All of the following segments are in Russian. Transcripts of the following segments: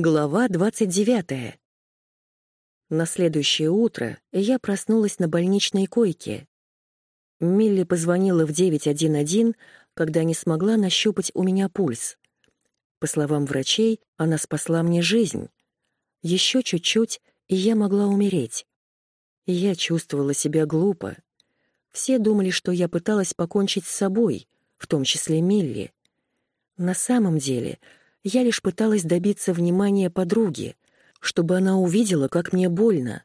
Глава 29. На следующее утро я проснулась на больничной койке. Милли позвонила в 911, когда не смогла нащупать у меня пульс. По словам врачей, она спасла мне жизнь. Еще чуть-чуть, и я могла умереть. Я чувствовала себя глупо. Все думали, что я пыталась покончить с собой, в том числе Милли. На самом деле — я лишь пыталась добиться внимания подруги, чтобы она увидела, как мне больно,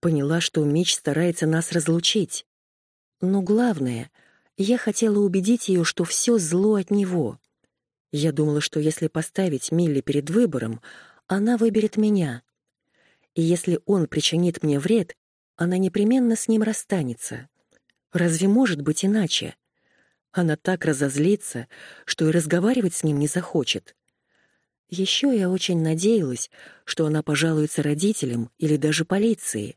поняла, что Мич старается нас разлучить. Но главное, я хотела убедить ее, что все зло от него. Я думала, что если поставить Милли перед выбором, она выберет меня. И если он причинит мне вред, она непременно с ним расстанется. Разве может быть иначе? Она так разозлится, что и разговаривать с ним не захочет. Еще я очень надеялась, что она пожалуется родителям или даже полиции.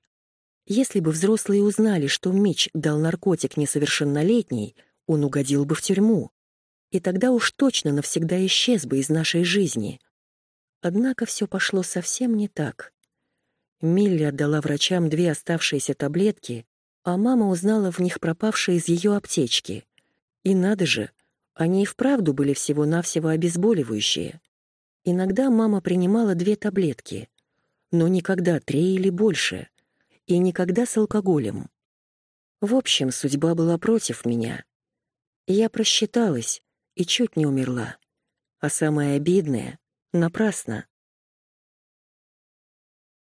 Если бы взрослые узнали, что Мич дал наркотик несовершеннолетней, он угодил бы в тюрьму. И тогда уж точно навсегда исчез бы из нашей жизни. Однако все пошло совсем не так. Милли отдала врачам две оставшиеся таблетки, а мама узнала в них пропавшие из ее аптечки. И надо же, они и вправду были всего-навсего обезболивающие. Иногда мама принимала две таблетки, но никогда три или больше, и никогда с алкоголем. В общем, судьба была против меня. Я просчиталась и чуть не умерла. А самое обидное — напрасно.